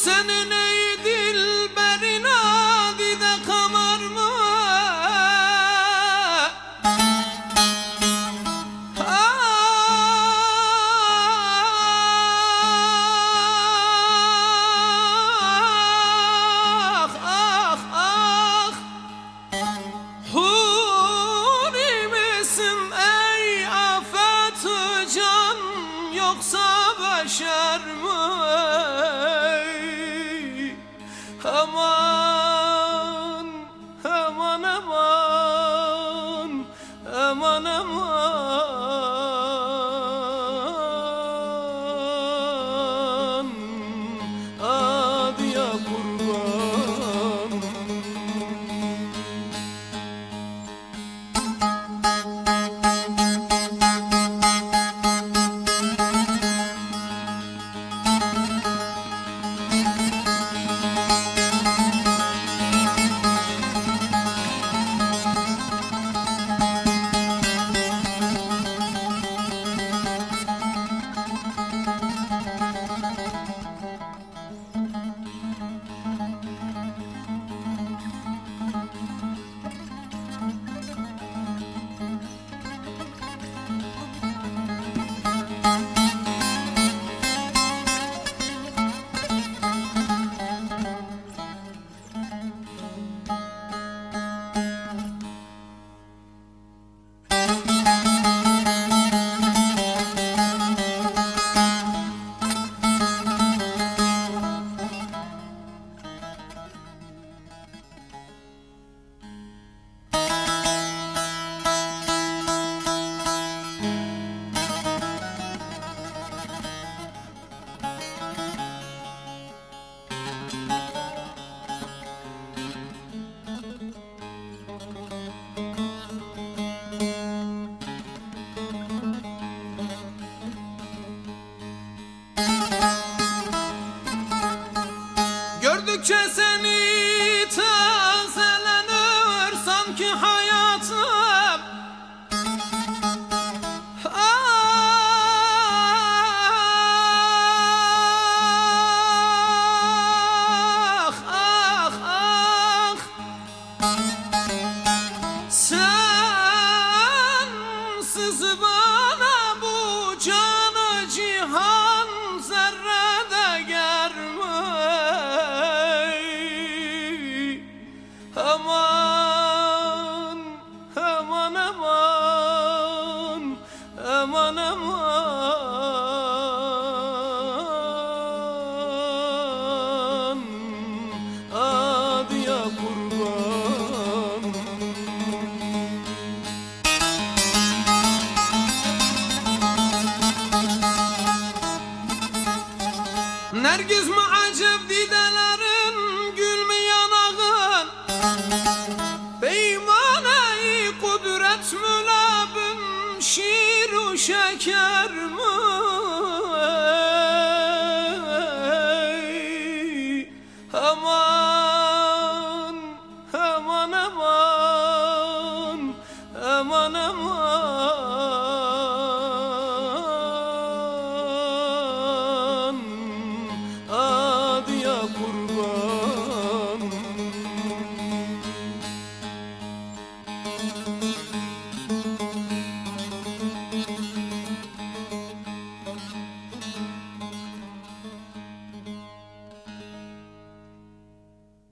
Senin